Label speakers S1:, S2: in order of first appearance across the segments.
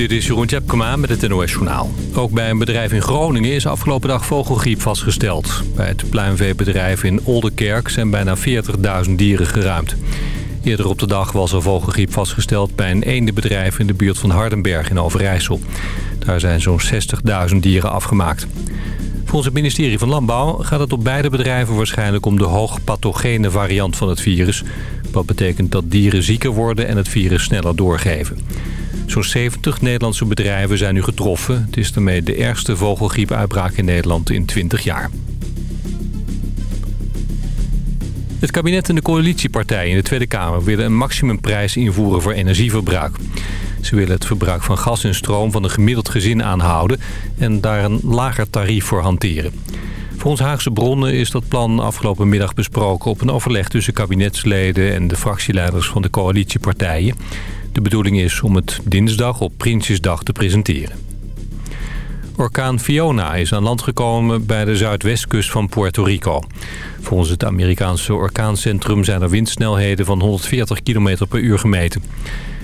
S1: Dit is Jeroen Tjepkema met het NOS Journaal. Ook bij een bedrijf in Groningen is afgelopen dag vogelgriep vastgesteld. Bij het pluimveebedrijf in Oldenkerk zijn bijna 40.000 dieren geruimd. Eerder op de dag was er vogelgriep vastgesteld bij een eendenbedrijf in de buurt van Hardenberg in Overijssel. Daar zijn zo'n 60.000 dieren afgemaakt. Volgens het ministerie van Landbouw gaat het op beide bedrijven waarschijnlijk om de hoogpathogene variant van het virus. Wat betekent dat dieren zieker worden en het virus sneller doorgeven. Zo'n 70 Nederlandse bedrijven zijn nu getroffen. Het is daarmee de ergste vogelgriepuitbraak in Nederland in 20 jaar. Het kabinet en de coalitiepartijen in de Tweede Kamer willen een maximumprijs invoeren voor energieverbruik. Ze willen het verbruik van gas en stroom van een gemiddeld gezin aanhouden en daar een lager tarief voor hanteren. Volgens Haagse bronnen is dat plan afgelopen middag besproken op een overleg tussen kabinetsleden en de fractieleiders van de coalitiepartijen. De bedoeling is om het dinsdag op Prinsjesdag te presenteren. Orkaan Fiona is aan land gekomen bij de zuidwestkust van Puerto Rico. Volgens het Amerikaanse orkaancentrum zijn er windsnelheden van 140 km per uur gemeten.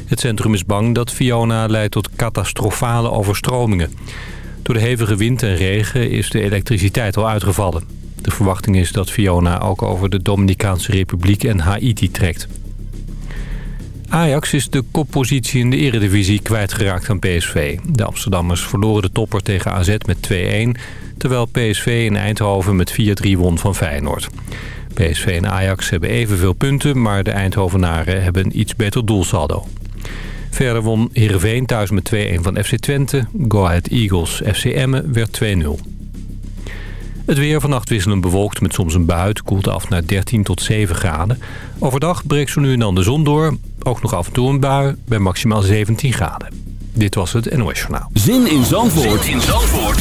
S1: Het centrum is bang dat Fiona leidt tot catastrofale overstromingen. Door de hevige wind en regen is de elektriciteit al uitgevallen. De verwachting is dat Fiona ook over de Dominicaanse Republiek en Haiti trekt. Ajax is de koppositie in de eredivisie kwijtgeraakt aan PSV. De Amsterdammers verloren de topper tegen AZ met 2-1... terwijl PSV in Eindhoven met 4-3 won van Feyenoord. PSV en Ajax hebben evenveel punten... maar de Eindhovenaren hebben een iets beter doelsaldo. Verder won Heerenveen thuis met 2-1 van FC Twente. Go Ahead Eagles FC Emmen werd 2-0. Het weer vannacht wisselend bewolkt met soms een bui. koelt af naar 13 tot 7 graden. Overdag breekt zo nu en dan de zon door. Ook nog af en toe een bui bij maximaal 17 graden. Dit was het NOS Journaal.
S2: Zin in Zandvoort, zin in Zandvoort.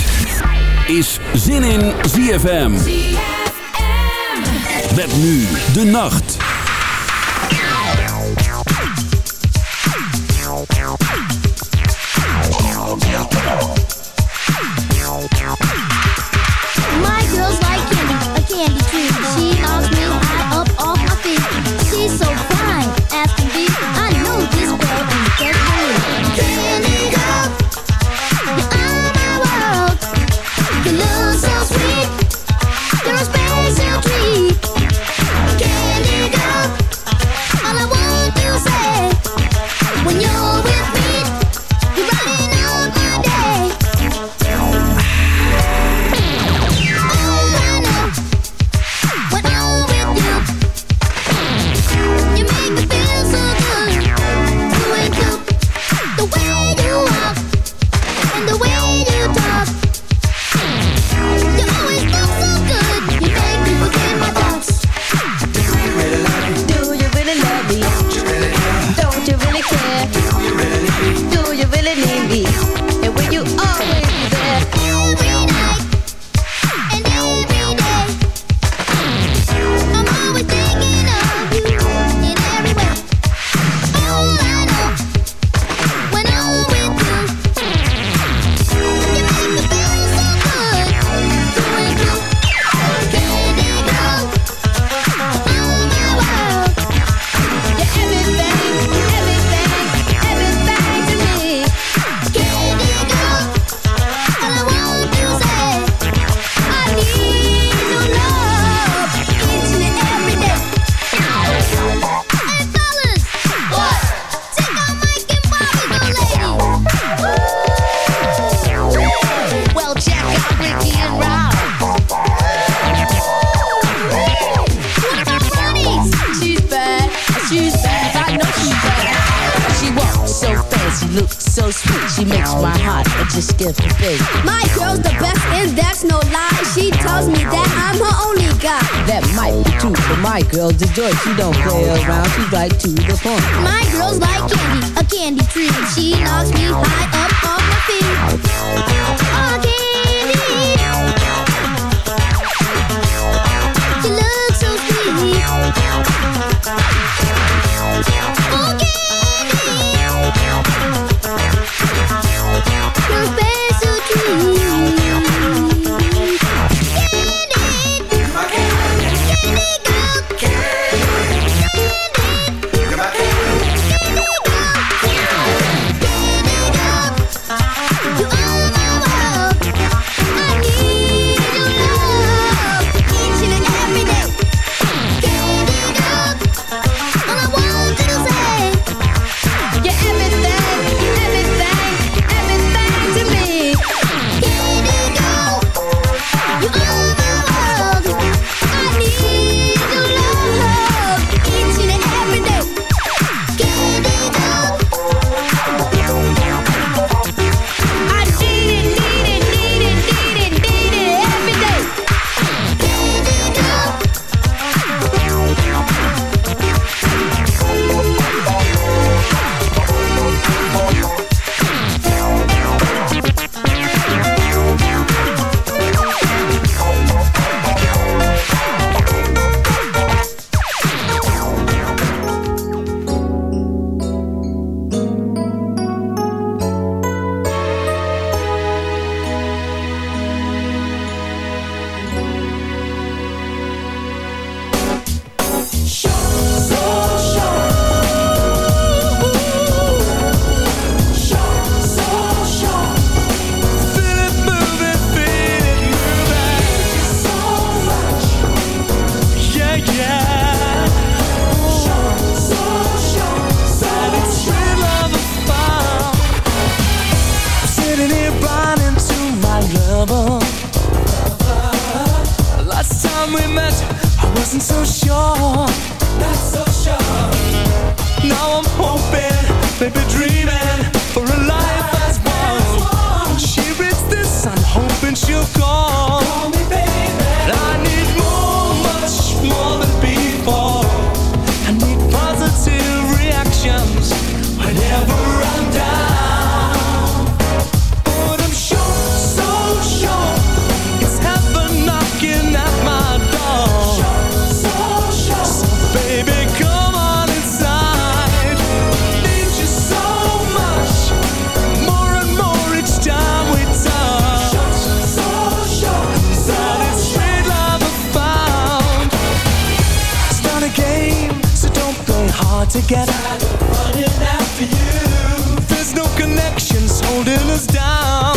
S2: is Zin in ZFM. ZFM. Met nu de nacht. affection's holding us down.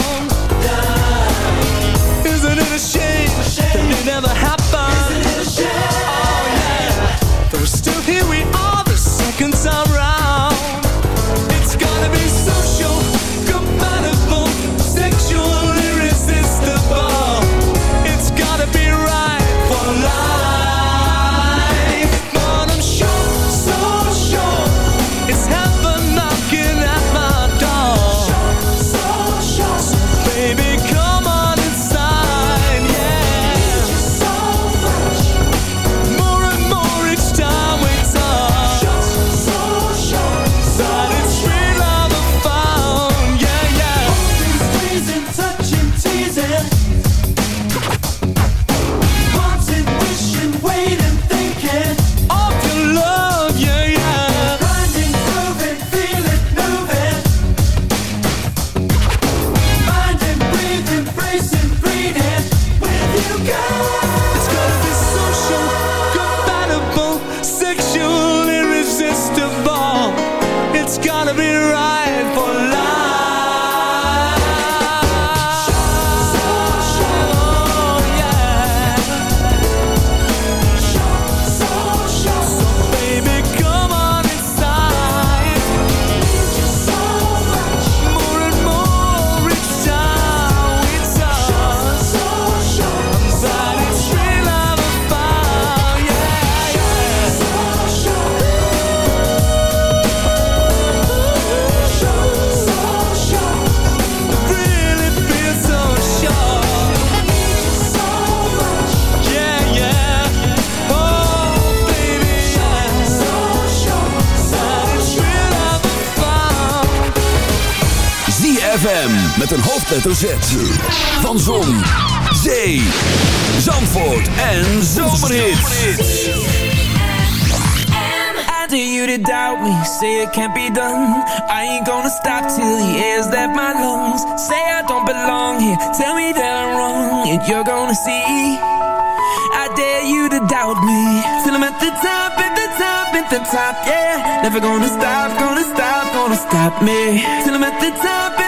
S2: Hoofdletter Z. Van Zon, Zee, Zandvoort en Zomerhits.
S3: I dare you to doubt me, say it can't be done. I ain't gonna stop till the air's left my lungs. Say I don't belong here, tell me that I'm wrong, and you're gonna see. I dare you to doubt me, till I'm at the top, at the top, at the top, yeah. Never gonna stop, gonna stop, gonna stop me, till I'm at the top,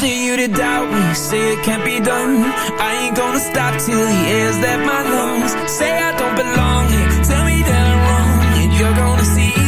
S3: dare you to doubt me. Say it can't be done. I ain't gonna stop till the air's left my lungs. Say I don't belong here. Tell me that I'm wrong. And you're gonna see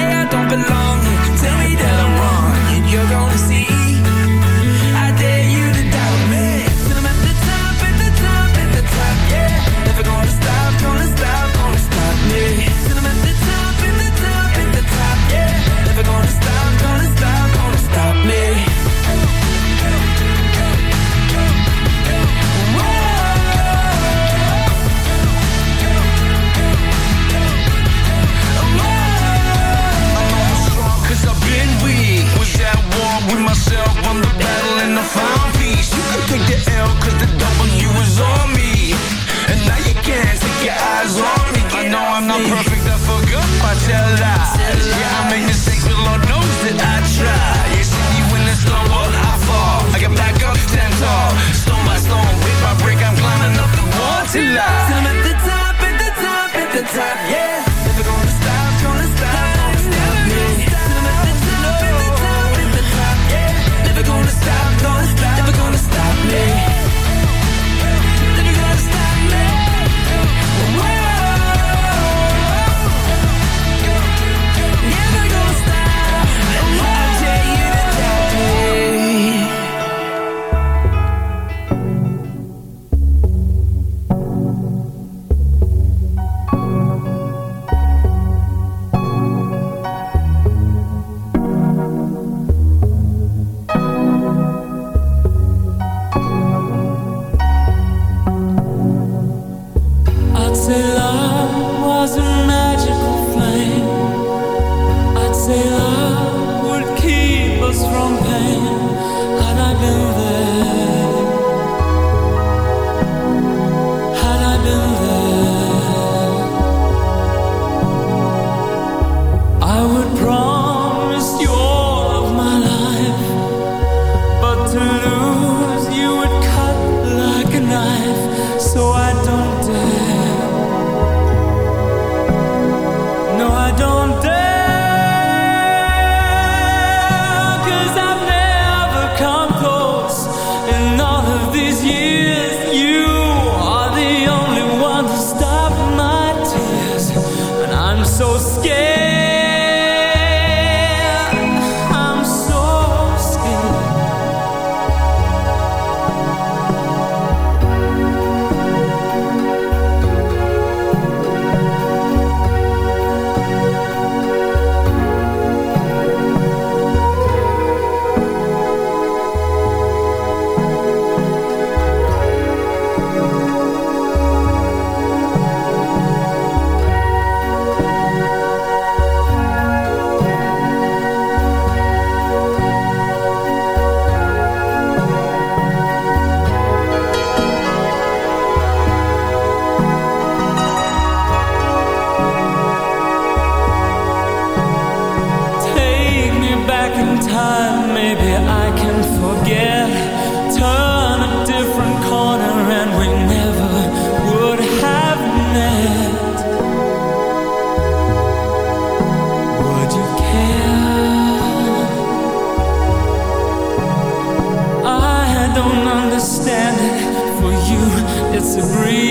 S3: to breathe.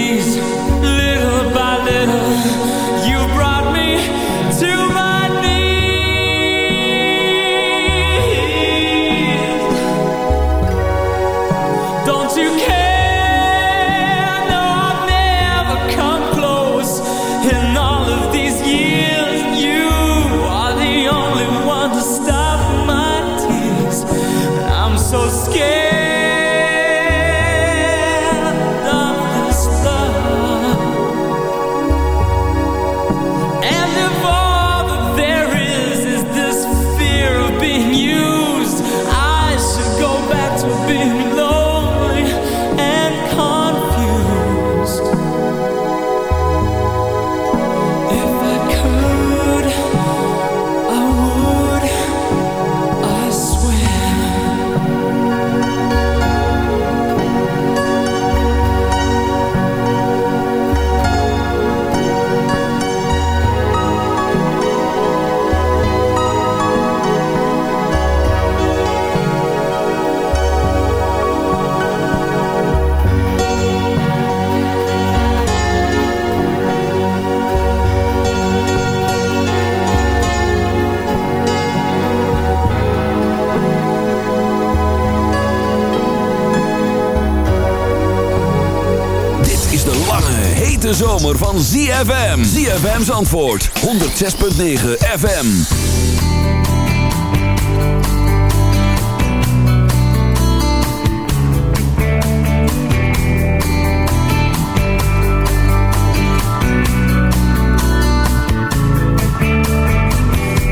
S2: ZFM. ZFM's antwoord. 106.9 FM.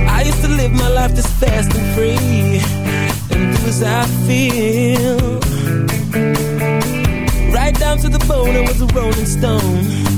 S3: I used to live my life this fast and free. And do as I feel. Right down to the bone, I was a rolling stone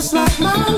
S3: just like mine.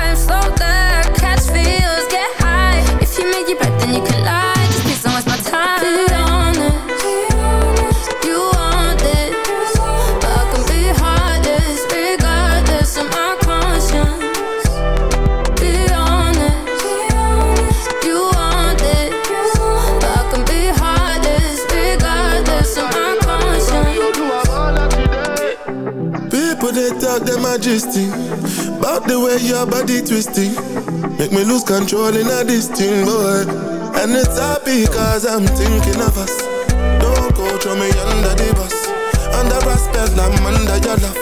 S4: majesty. About the way your body twisting. Make me lose control in a thing, boy And it's happy cause I'm thinking of us. Don't go throw me under the bus. Under respect, I'm under your love.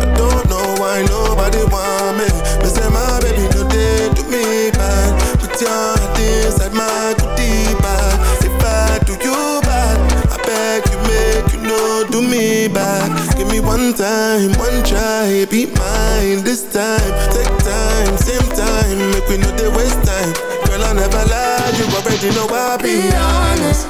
S4: I don't know why nobody want me. Me say my baby they do me bad Put your heart inside my goodie bag If I do you bad I beg you make you know do me back Give me one time, one try Mine this time. Take time, same time. Make we know they waste time. Girl I never lie You already know I Be
S5: honest,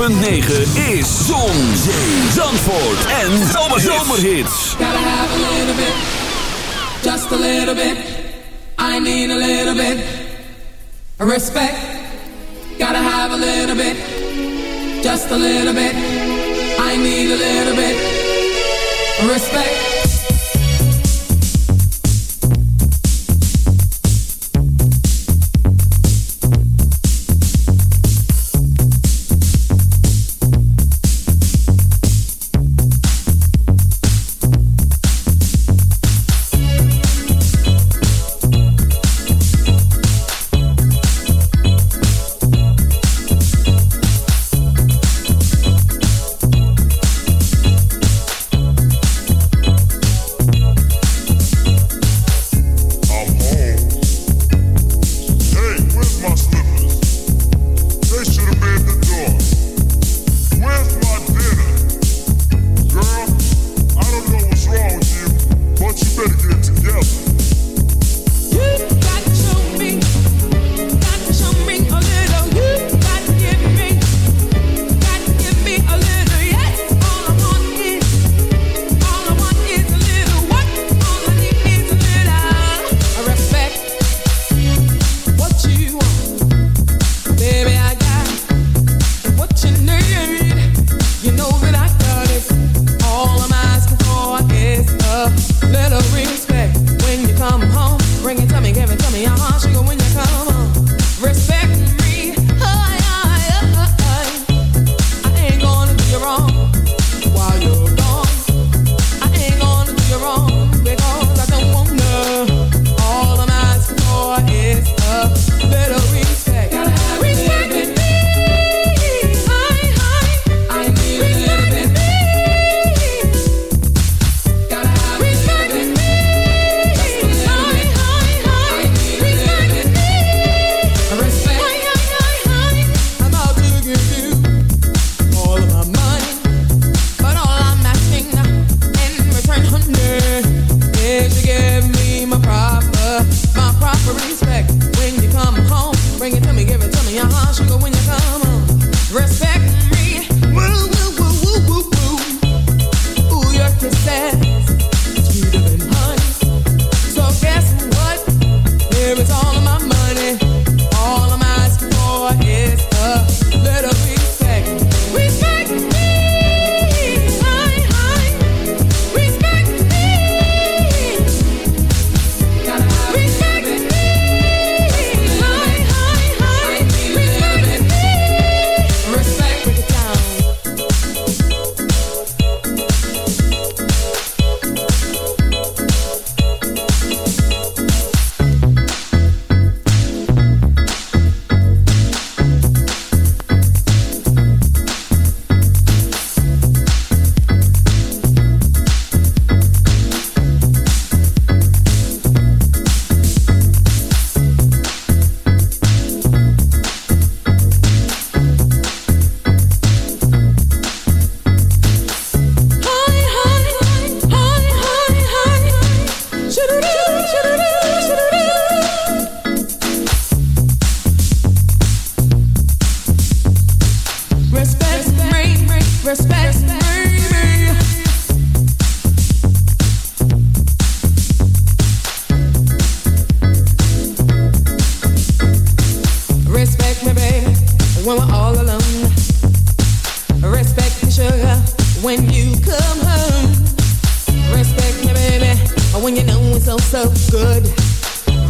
S2: 106.9 is Zon, Zee, Zandvoort en Zomerhits.
S3: Gotta have a little bit, just a little bit. I need a little bit respect. Gotta have a little bit, just a little bit. I need a little bit respect.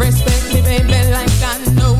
S6: Respect me, baby, like I know